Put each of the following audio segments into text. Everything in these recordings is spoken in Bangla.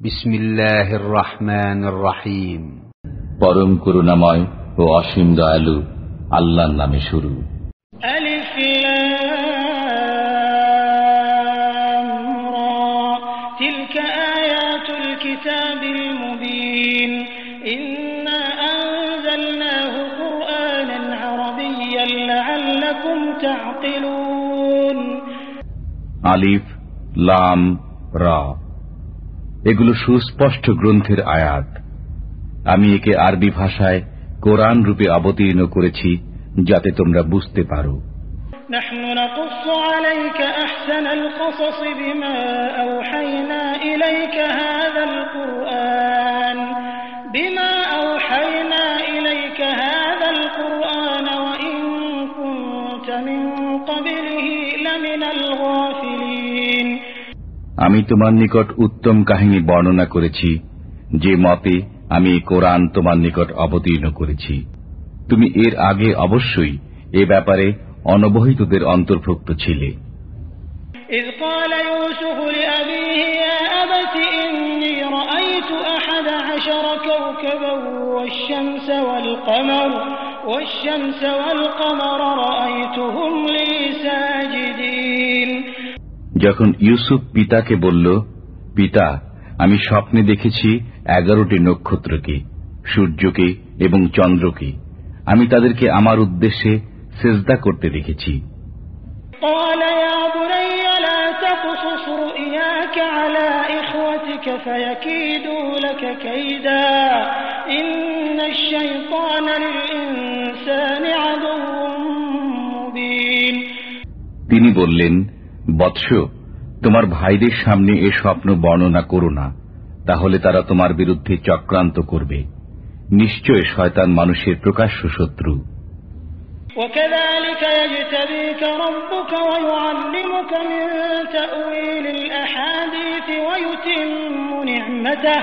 বিসমিল্লাহির রহমানির রহিম পরম করুণাময় ও অসীম দয়ালু আল্লাহর নামে শুরু। আলিফ লাম রা তিলকা আয়াতুল কিতাবিল মুবিন। ইন্না আলিফ লাম রা। এগুলো সুস্পষ্ট গ্রন্থের আয়াত আমি একে আরবি ভাষায় কোরআন রূপে অবতীর্ণ করেছি যাতে তোমরা বুঝতে পারো نحن نقص عليك أحسن القصص بما أوحينا إليك هذا القرآن بما আমি তোমার নিকট উত্তম কাহিনী বর্ণনা করেছি যে মতে আমি এই কোরআন তোমার নিকট অবতীর্ণ করেছি তুমি এর আগে অবশ্যই এ ব্যাপারে অনবহিতদের অন্তর্ভুক্ত ছিলে إذ قال يوسف لأبيه يا أبت إني رأيت أحد عشر كوكبا والشمس والقمر والشمس والقمر رأيتهم لي ساجدين যখন ইউসুফ পিতাকে বলল পিতা আমি স্বপ্নে দেখেছি এগারোটি নক্ষত্রকে সূর্যকে এবং চন্দ্রকে আমি তাদেরকে আমার উদ্দেশ্যে সেজদা করতে দেখেছি। তিনি বললেন বৎস তোমার ভাইদের সামনে এ স্বপ্ন বর্ণনা করো না তাহলে তারা তোমার বিরুদ্ধে চক্রান্ত করবে নিশ্চয় শয়তান মানুষের প্রকাশ্য শত্রু وكذلك يجتبيك ربك ويعلمك من تأويل الأحاديث ويتم نعمته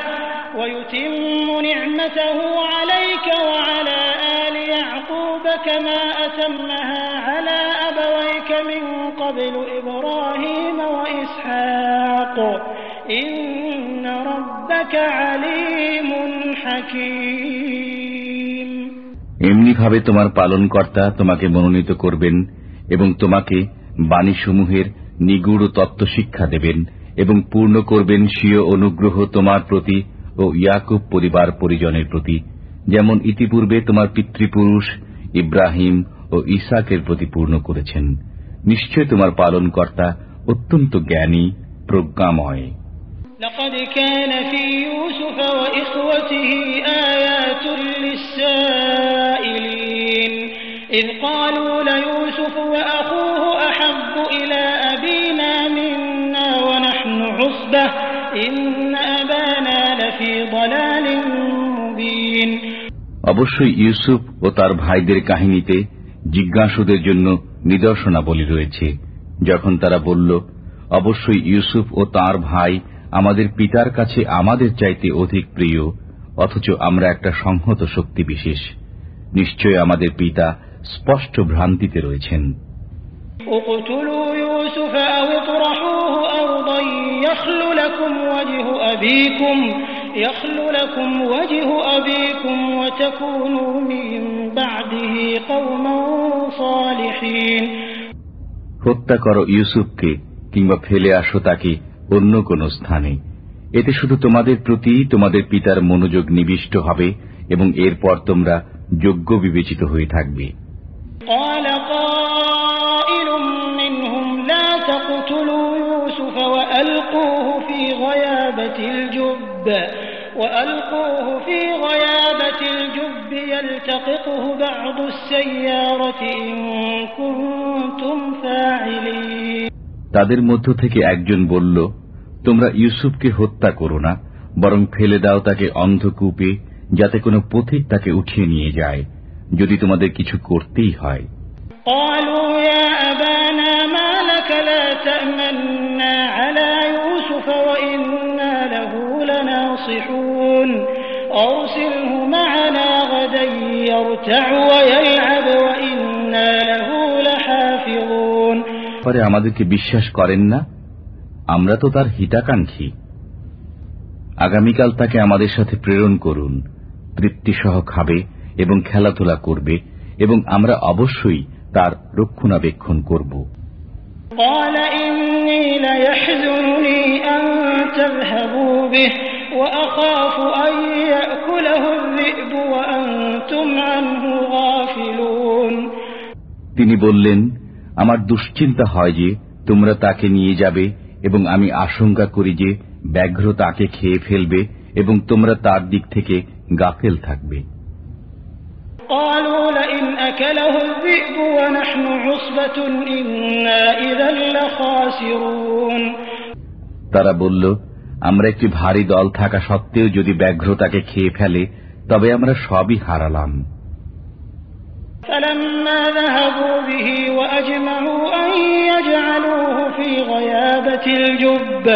ويتم نعمته عليك وعلى آل يعقوب كما أتمها على أبويك من قبل إبراهيم وإسحاق إن ربك عليم حكيم এমনিভাবে তোমার পালনকর্তা তোমাকে মনোনীত করবেন এবং তোমাকে বাণীসমূহের নিগুড় তত্ত্ব শিক্ষা দেবেন এবং পূর্ণ করবেন স্বীয় অনুগ্রহ তোমার প্রতি ও ইয়াকুব পরিবার পরিজনের প্রতি যেমন ইতিপূর্বে তোমার পিতৃপুরুষ ইব্রাহিম ও ইসাকের প্রতি পূর্ণ করেছেন নিশ্চয় তোমার পালনকর্তা অত্যন্ত জ্ঞানী প্রজ্ঞাময় لقد كان في يوسف وإخوته آيات للسائلين إذ قالوا ليوسف وأخوه أحب إلى أبينا منا ونحن عصبة إن أبانا لفي ضلال مبين অবশ্যই ইউসুফ ও তার ভাইদের কাহিনীতে জিজ্ঞাসুদের জন্য নিদর্শনাবলী রয়েছে যখন তারা বলল অবশ্যই ইউসুফ ও তার ভাই আমাদের পিতার কাছে আমাদের চাইতে অধিক প্রিয় অথচ আমরা একটা সংহত শক্তি বিশেষ। নিশ্চয় আমাদের পিতা স্পষ্ট ভ্রান্তিতে রয়েছেন। হত্যা করো ইউসুফকে কিংবা ফেলে আসো তাকে অন্য কোন স্থানে এতে শুধু তোমাদের প্রতি তোমাদের পিতার মনোযোগ নিবিষ্ট হবে এবং এরপর তোমরা যোগ্য বিবেচিত হয়ে থাকবে قال قائل منهم لا تقتلوا يوسف وألقوه في غيابة الجب وألقوه في غيابة الجب يلتقطه بعض السيارة إن كنتم فاعلين তাদের মধ্য থেকে একজন বলল তোমরা ইউসুফকে হত্যা করো না বরং ফেলে দাও তাকে অন্ধকূপে যাতে কোনো পথিক তাকে উঠিয়ে নিয়ে যায় যদি তোমাদের কিছু করতেই হয় قالوا يا أبانا ما لك لا تأمنا على يوسف وإنا له لناصحون أرسله معنا غدا يرتع ويلعب ব্যাপারে আমাদেরকে বিশ্বাস করেন না আমরা তো তার হিতাকাঙ্ক্ষী। আগামীকাল তাকে আমাদের সাথে প্রেরণ করুন তৃপ্তিসহ খাবে এবং খেলাধুলা করবে এবং আমরা অবশ্যই তার রক্ষণাবেক্ষণ করব। তিনি বললেন আমার দুশ্চিন্তা হয় যে তোমরা তাকে নিয়ে যাবে এবং আমি আশঙ্কা করি যে ব্যাঘ্র তাকে খেয়ে ফেলবে এবং তোমরা তার দিক থেকে গাফেল থাকবে قالوا لئن أكله الذئب ونحن عصبة إنا إذا لخاسرون তারা বলল আমরা একটি ভারী দল থাকা সত্ত্বেও যদি ব্যাঘ্র তাকে খেয়ে ফেলে তবে আমরা সবই হারালাম فلما ذهبوا به وأجمعوا أن يجعلوه في غيابة الجب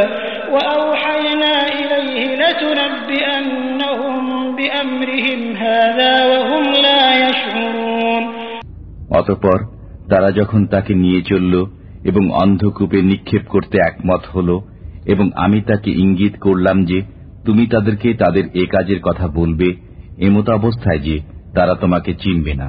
وأوحينا إليه لتنبئنهم بأمرهم هذا وهم لا يشعرون অতপর তারা যখন তাকে নিয়ে চলল এবং অন্ধকূপে নিক্ষেপ করতে একমত হল এবং আমি তাকে ইঙ্গিত করলাম যে তুমি তাদেরকে তাদের এ কাজের কথা বলবে এমত অবস্থায় যে তারা তোমাকে চিনবে না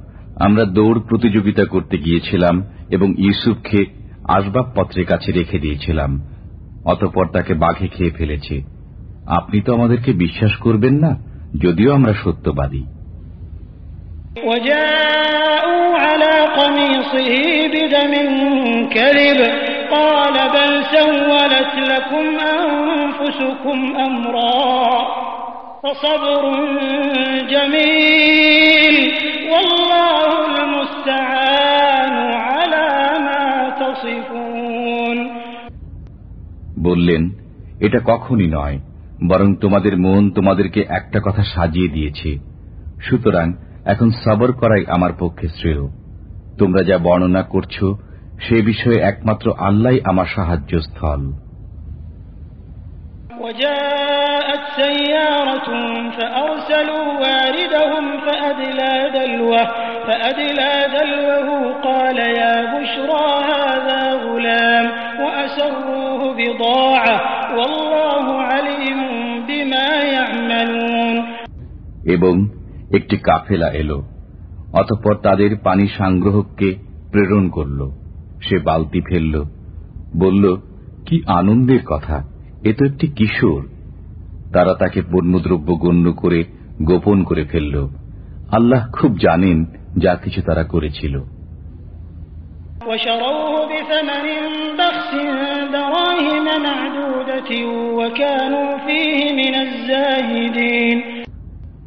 আমরা দৌড় প্রতিযোগিতা করতে গিয়েছিলাম এবং ইউসুফকে আসবাবপত্রের কাছে রেখে দিয়েছিলাম অতপর তাকে বাঘে খেয়ে ফেলেছে আপনি তো আমাদেরকে বিশ্বাস করবেন না যদিও আমরা সত্যবাদী وجاءوا على قميصه بدم كذب قال بل سولت لكم أنفسكم أمرا فصبر جميل والله المستعان على ما تصفون বললেন এটা কখনই নয় বরং তোমাদের মন তোমাদেরকে একটা কথা সাজিয়ে দিয়েছে সুতরাং এখন সবর করাই আমার পক্ষে শ্রেয় তোমরা যা বর্ণনা করছো সে বিষয়ে একমাত্র আল্লাহ আমার সাহায্য স্থল وجاءت سيارة فأرسلوا واردهم فأدلى دلوه فأدلى دلوه قال يا بشرى هذا غلام وأسروه بضاعة والله عليم بما يعملون এবং একটি কাফেলা এলো অতঃপর তাদের পানি সংগ্রহককে প্রেরণ করল সে বালতি ফেলল বলল কি আনন্দের কথা এ তো একটি কিশোর। তারা তাকে পণ্যদ্রব্য গণ্য করে গোপন করে ফেলল। আল্লাহ খুব জানেন যা কিছু তারা করেছিল।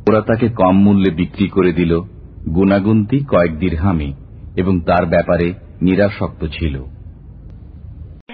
ওরা তাকে কম মূল্যে বিক্রি করে দিল গুনাগুন্তি কয়েক দীর্হামে এবং তার ব্যাপারে নিরাসক্ত ছিল।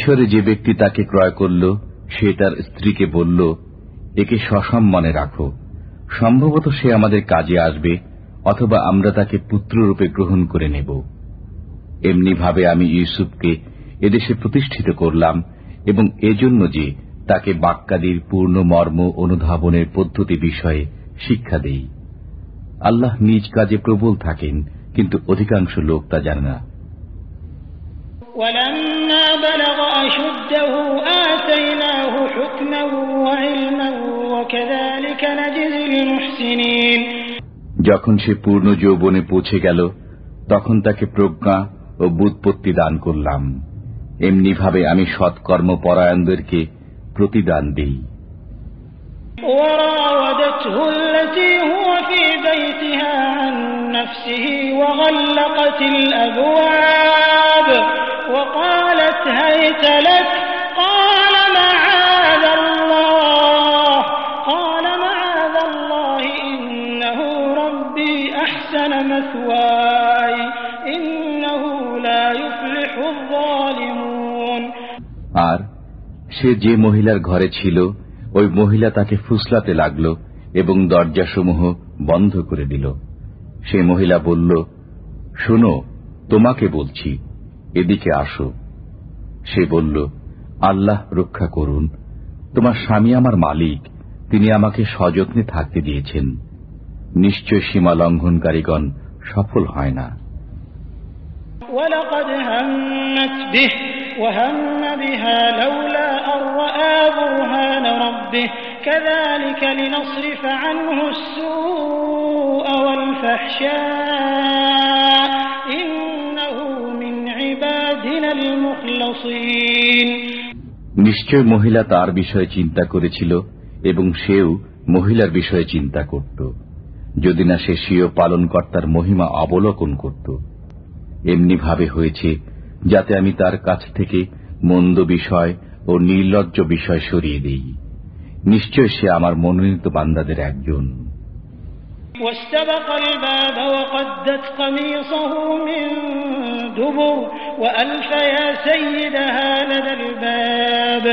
মিশরে যে ব্যক্তি তাকে ক্রয় করল, সে তার স্ত্রীকে বলল, একে সসম্মানে রাখো। সম্ভবত সে আমাদের কাজে আসবে, অথবা আমরা তাকে পুত্ররূপে গ্রহণ করে নেব। এমনিভাবে আমি ইউসুফকে এদেশে প্রতিষ্ঠিত করলাম, এবং এজন্য যে তাকে বাক্যাদির পূর্ণ মর্ম অনুধাবনের পদ্ধতি বিষয়ে শিক্ষা দেই। আল্লাহ নিজ কাজে প্রবল থাকেন, কিন্তু অধিকাংশ লোক তা জানে না। ولما بلغ أشده آتيناه حكما وعلما وكذلك نجزي المحسنين যখন সে পূর্ণ যৌবনে পৌঁছে গেল তখন তাকে প্রজ্ঞা ও বুৎপত্তি দান করলাম এমনিভাবে আমি সৎকর্ম পরায়ণদেরকে প্রতিদান দিই وراودته التي هو في بيتها عن نفسه وغلقت الأبواب وقالت هيت لك قال معاذ الله قال معاذ الله إنه ربي أحسن مثواي إنه لا يفلح الظالمون আর সে যে মহিলার ঘরে ছিল ওই মহিলা তাকে ফুসলাতে লাগল এবং দরজাসমূহ বন্ধ করে দিল সে মহিলা বলল শোনো তোমাকে বলছি এদিকে আসো সে বলল আল্লাহ রক্ষা করুন তোমার স্বামী আমার মালিক তিনি আমাকে সযত্নে থাকতে দিয়েছেন নিশ্চয় সীমা লঙ্ঘনকারীগণ সফল হয় না ولقد همت به وهم بها لولا أن رأى برهان ربه كذلك لنصرف عنه السوء والفحشاء নিশ্চয় মহিলা তার বিষয়ে চিন্তা করেছিল এবং সেও মহিলার বিষয়ে চিন্তা করত। যদি না সে স্বীয় পালনকর্তার মহিমা অবলোকন করত। এমনিভাবে হয়েছে যাতে আমি তার কাছ থেকে মন্দ বিষয় ও নির্লজ্জ বিষয় সরিয়ে দিই। নিশ্চয় সে আমার মনোনীত বান্দাদের একজন। واستبق الباب وقدت قميصه من دبر وألف يا سيدها لدى الباب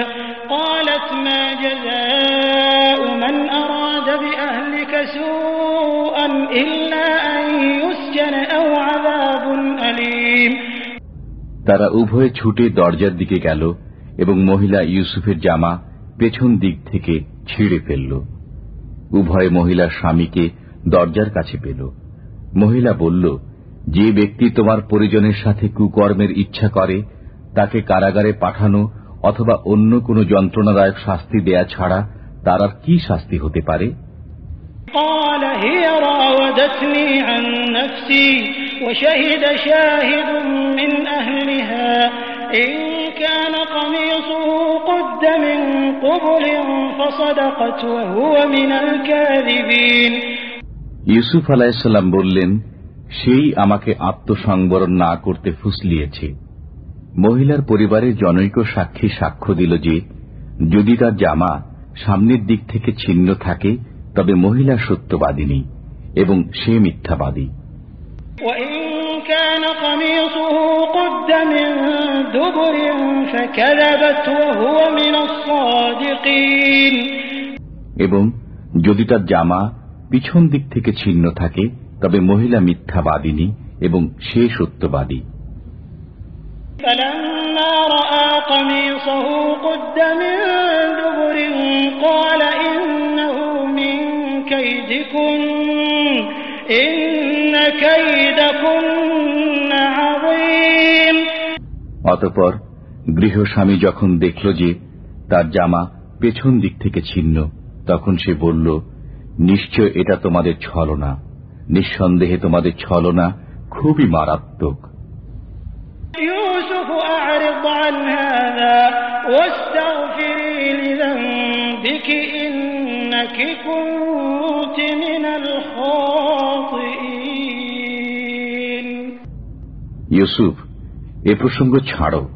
قالت ما جزاء من أراد بأهلك سوءا إلا أن يسجن أو عذاب أليم তারা উভয়ে ছুটে দরজার দিকে গেল এবং মহিলা ইউসুফের জামা পেছন দিক থেকে ছিঁড়ে ফেলল উভয় মহিলার স্বামীকে দরজার কাছে পেল মহিলা বলল যে ব্যক্তি তোমার পরিজনের সাথে কুকর্মের ইচ্ছা করে তাকে কারাগারে পাঠানো অথবা অন্য কোনো যন্ত্রণাদায়ক শাস্তি দেয়া ছাড়া তার আর কি শাস্তি হতে পারে قال هي راودتني عن نفسي وشهد شاهد من أهلها إن كان قميصه قد من قبل فصدقت وهو من الكاذبين ইউসুফ আলাইসাল্লাম বললেন সেই আমাকে আত্মসংবরণ না করতে ফুসলিয়েছে। মহিলার পরিবারের জনৈক সাক্ষী সাক্ষ্য দিল যে যদি তার জামা সামনের দিক থেকে ছিন্ন থাকে তবে মহিলা সত্যবাদিনী এবং সে মিথ্যাবাদী। এবং যদি তার জামা পিছন দিক থেকে ছিন্ন থাকে তবে মহিলা মিথ্যাবাদিনী এবং সে সত্যবাদী। অতপর গৃহস্বামী যখন দেখল যে তার জামা পেছন দিক থেকে ছিন্ন তখন সে বলল নিশ্চয় এটা তোমাদের ছলনা। নিঃসন্দেহে তোমাদের ছলনা খুবই মারাত্মক। ইউসুফ এ প্রসঙ্গ ছাড়ো।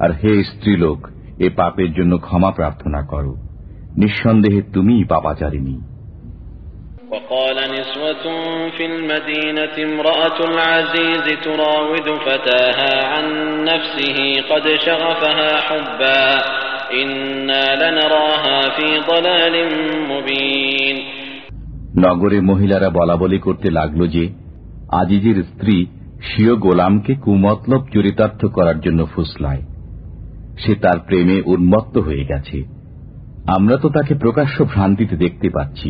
আর হে স্ত্রীলোক এ পাপের জন্য ক্ষমা প্রার্থনা করো। নিঃসন্দেহে তুমিই পাপাচারিণী। وقال نسوة في المدينة امرأة العزيز تراود فتاها عن نفسه قد شغفها حبا إنا لنراها في ضلال مبين নগরে মহিলারা বলাবলি করতে লাগল যে আজিজের স্ত্রী স্বীয় গোলামকে কুমতলব চরিতার্থ করার জন্য ফুসলায় সে তার প্রেমে উন্মত্ত হয়ে গেছে আমরা তো তাকে প্রকাশ্য ভ্রান্তিতে দেখতে পাচ্ছি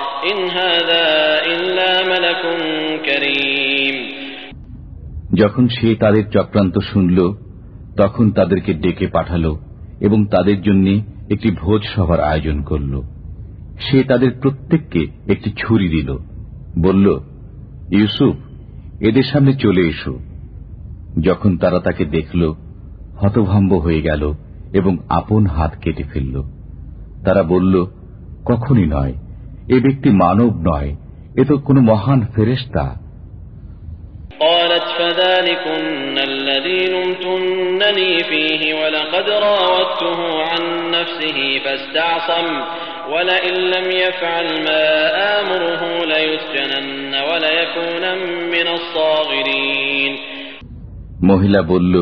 যখন সে তাদের চক্রান্ত শুনল, তখন তাদেরকে ডেকে পাঠাল এবং তাদের জন্য একটি ভোজ সভার আয়োজন করল। সে তাদের প্রত্যেককে একটি ছুরি দিল। বলল, ইউসুফ, এদের সামনে চলে এসো। যখন তারা তাকে দেখল, হতভম্ব হয়ে গেল এবং আপন হাত কেটে ফেলল। তারা বলল, কখনই নয় এ ব্যক্তি মানব নয় এ তো কোনো মহান ফেরেস্তা قالت فذلكن الذي لمتنني فيه ولقد راودته عن نفسه فاستعصم ولئن لم يفعل ما آمره ليسجنن وليكونا من الصاغرين মহিলা বলল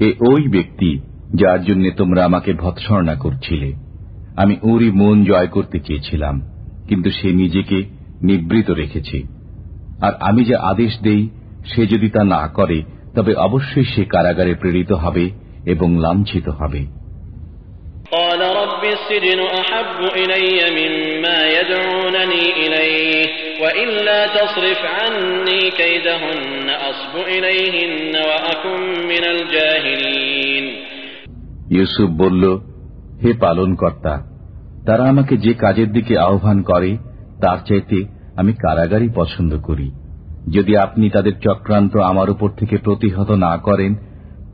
এ ওই ব্যক্তি যার জন্য তোমরা আমাকে ভৎসর্ণা করছিলে আমি ওরই মন জয় করতে চেয়েছিলাম কিন্তু সে নিজেকে নিবৃত রেখেছে আর আমি যে আদেশ দেই সে যদি তা না করে তবে অবশ্যই সে কারাগারে প্রেরিত হবে এবং লাঞ্ছিত হবে قال رب السجن أحب إلي مما يدعونني إليه وإلا تصرف عني كيدهن أصب إليهن وأكن من الجاهلين ইউসুফ বলল হে পালন কর্তা তারা আমাকে যে কাজের দিকে আহ্বান করে তার চাইতে আমি কারাগারই পছন্দ করি। যদি আপনি তাদের চক্রান্ত আমার উপর থেকে প্রতিহত না করেন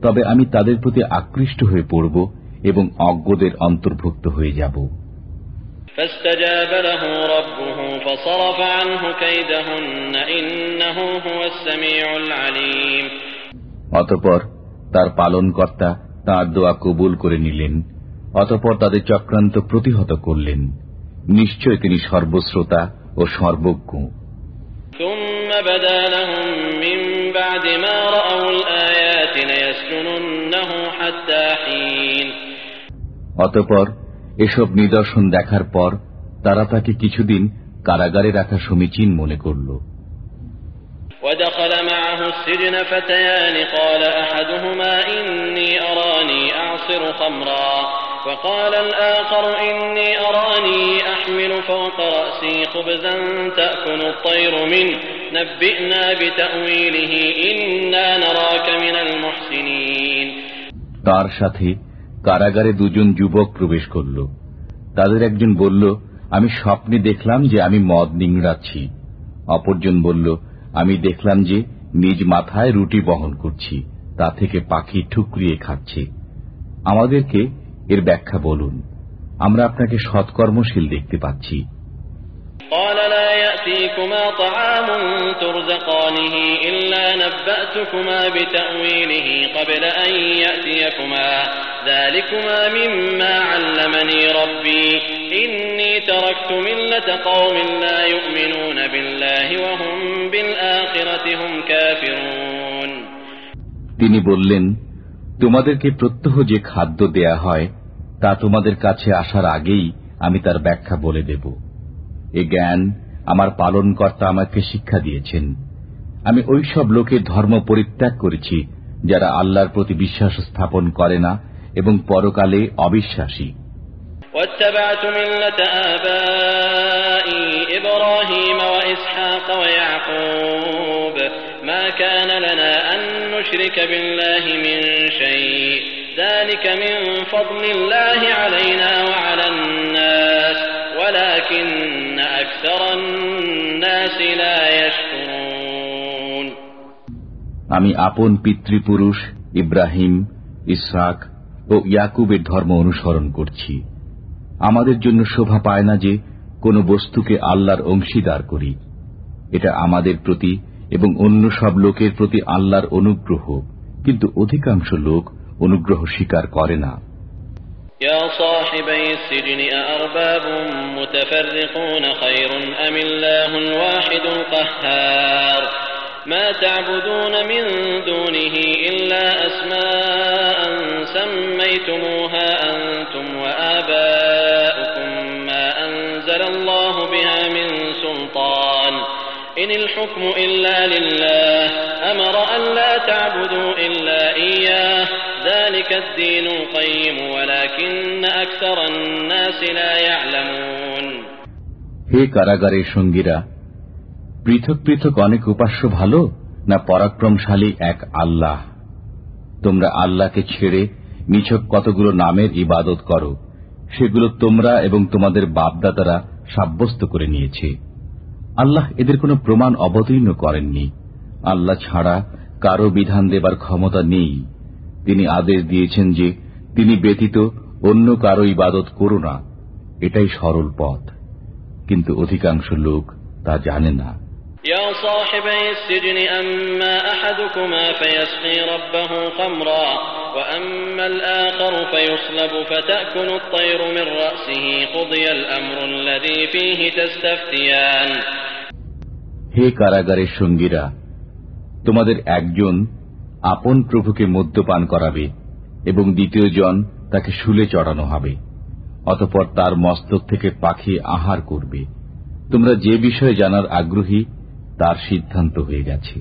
তবে আমি তাদের প্রতি আকৃষ্ট হয়ে পড়ব এবং অজ্ঞদের অন্তর্ভুক্ত হয়ে যাব। অতপর তার পালনকর্তা তার দোয়া কবুল করে নিলেন। অতপর তাদের চক্রান্ত প্রতিহত করলেন নিশ্চয় তিনি সর্বশ্রোতা ও সর্বজ্ঞ ثم بدا لهم من بعد ما رأوا الآيات ليسجننه حتى حين অতপর এসব নিদর্শন দেখার পর তারা তাকে কিছুদিন কারাগারে রাখা সমীচীন মনে করল ودخل معه السجن فتيان قال أحدهما إني أراني أعصر خمرا وقال الآخر إني أراني أحمل فوق رأسي خبزا تأكل الطير منه نبئنا بتأويله إنا نراك من المحسنين তার সাথে কারাগারে দুজন যুবক প্রবেশ করল তাদের একজন বলল আমি স্বপ্নে দেখলাম যে আমি মদ নিংড়াচ্ছি অপরজন বলল আমি দেখলাম যে নিজ মাথায় রুটি বহন করছি তা থেকে পাখি ঠুকরিয়ে খাচ্ছে আমাদেরকে এর ব্যাখ্যা বলুন। আমরা আপনাকে সৎকর্মশীল দেখতে পাচ্ছি। তিনি বললেন তোমাদেরকে প্রত্যহ যে খাদ্য দেয়া হয় তা তোমাদের কাছে আসার আগেই আমি তার ব্যাখ্যা বলে দেব এ জ্ঞান আমার পালনকর্তা আমাকে শিক্ষা দিয়েছেন আমি ওইসব লোকের ধর্ম পরিত্যাগ করেছি যারা আল্লাহর প্রতি বিশ্বাস স্থাপন করে না এবং পরকালে অবিশ্বাসী واتبعت ملة آبائي إبراهيم وإسحاق ويعقوب ما كان لنا أن نشرك بالله من شيء ذلك من فضل الله علينا وعلى الناس ولكن أكثر الناس لا يشكرون আমি আপন পিতৃপুরুষ ইব্রাহিম ইসহাক ও ইয়াকুবের ধর্ম অনুসরণ করছি আমাদের জন্য শোভা পায় না যে কোন বস্তুকে আল্লাহর অংশীদার করি এটা আমাদের প্রতি এবং অন্য সব লোকের প্রতি আল্লাহর অনুগ্রহ কিন্তু অধিকাংশ লোক অনুগ্রহ স্বীকার করে না يا صاحبي السجن أأرباب متفرقون خير أم الله الواحد القهار ما تعبدون من دونه إلا أسماء سميتموها أنتم وآباؤكم إن الحكم إلا لله أمر أن لا تعبدوا إلا إياه ذلك الدين القيم ولكن أكثر الناس لا يعلمون হে কারাগারের সঙ্গীরা পৃথক পৃথক অনেক উপাস্য ভালো না পরাক্রমশালী এক আল্লাহ তোমরা আল্লাহকে ছেড়ে নিছক কতগুলো নামের ইবাদত করো সেগুলো তোমরা এবং তোমাদের বাপদাদারা সাব্যস্ত করে নিয়েছে আল্লাহ এদের কোনো প্রমাণ অবতীর্ণ করেননি আল্লাহ ছাড়া কারো বিধান দেবার ক্ষমতা নেই তিনি আদেশ দিয়েছেন যে তিনি ব্যতীত অন্য কারো ইবাদত করো না এটাই সরল পথ কিন্তু অধিকাংশ লোক তা জানে না يا صاحبي السجن أما أحدكما فيسقي ربه خمرا وأما الآخر فيصلب فتأكل الطير من رأسه قضي الأمر الذي فيه تستفتيان হে কারাগারের সঙ্গীরা তোমাদের একজন আপন প্রভুকে মদ্যপান করাবে এবং দ্বিতীয় জন তাকে শুলে চড়ানো হবে অতপর তার মস্তক থেকে পাখি আহার করবে তোমরা যে বিষয়ে জানার আগ্রহী তার সিদ্ধান্ত হয়ে গেছে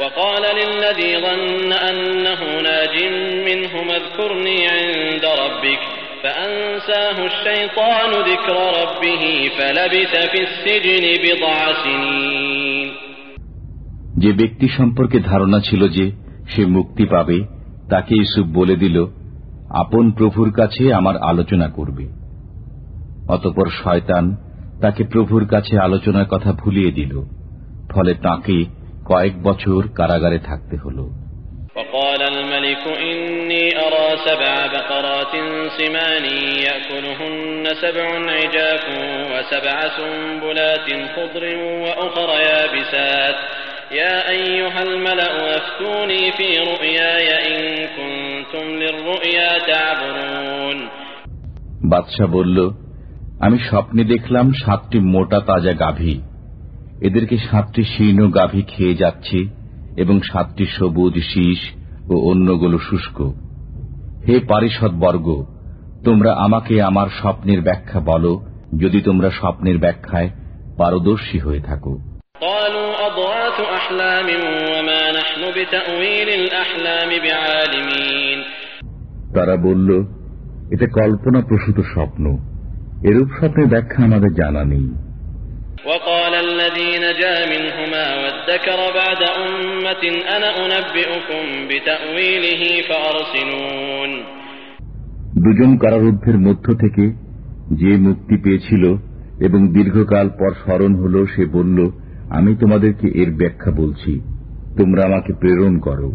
وقال للذي ظن أنه ناج منهما اذكرني عند ربك فأنساه الشيطان ذكر ربه فلبث في السجن بضع سنين যে ব্যক্তি সম্পর্কে ধারণা ছিল যে সে মুক্তি পাবে তাকে ইসুফ বলে দিল আপন প্রভুর কাছে আমার আলোচনা করবে অতপর শয়তান তাকে প্রভুর কাছে আলোচনার কথা ভুলিয়ে দিল ফলে তাকে কয়েক বছর কারাগারে থাকতে হল وقال الملك إني أرى سبع بقرات سمان يأكلهن سبع عجاف وسبع سنبلات خضر وأخر يابسات يا أيها الملأ أفتوني في رؤياي إن كنتم للرؤيا تعبرون বাদশাহ বলল আমি স্বপ্নে দেখলাম সাতটি মোটা তাজা গাভী এদেরকে সাতটি শীর্ণ গাভী খেয়ে যাচ্ছে এবং সাতটি সবুজ শীষ ও অন্যগুলো শুষ্ক। হে পারিষদবর্গ তোমরা আমাকে আমার স্বপ্নের ব্যাখ্যা বলো যদি তোমরা স্বপ্নের ব্যাখ্যায় পারদর্শী হয়ে থাকো। তারা বলল এটা কল্পনা প্রসূত স্বপ্ন। এরূপ স্বপ্নের ব্যাখ্যা আমাদের জানা নেই। الذي نجا منهما وادكر بعد أمة أنا أنبئكم بتأويله فأرسلون দুজন কারারুদ্ধের মধ্য থেকে যে মুক্তি পেয়েছিল এবং দীর্ঘকাল পর স্মরণ হল সে বলল আমি তোমাদেরকে এর ব্যাখ্যা বলছি তোমরা আমাকে প্রেরণ করো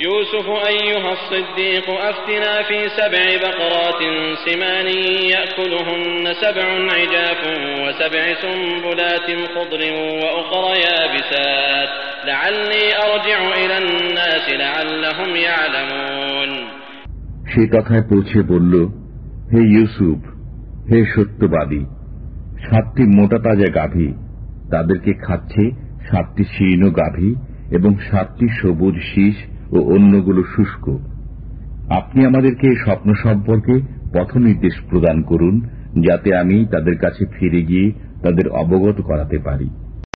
يوسف أيها الصديق أفتنا في سبع بقرات سمان يأكلهن سبع عجاف وسبع سنبلات خضر وأخر يابسات لعلي أرجع إلى الناس لعلهم يعلمون সে কথায় পৌঁছে বলল হে ইউসুফ হে সত্যবাদী সাতটি মোটা তাজা গাভী তাদেরকে খাচ্ছে সাতটি শীর্ণ গাভী এবং সাতটি সবুজ শীষ ও অন্যগুলো শুষ্ক। আপনি আমাদেরকে স্বপ্ন সম্পর্কে পথ নির্দেশ প্রদান করুন, যাতে আমি তাদের কাছে ফিরে গিয়ে তাদের অবগত করাতে পারি।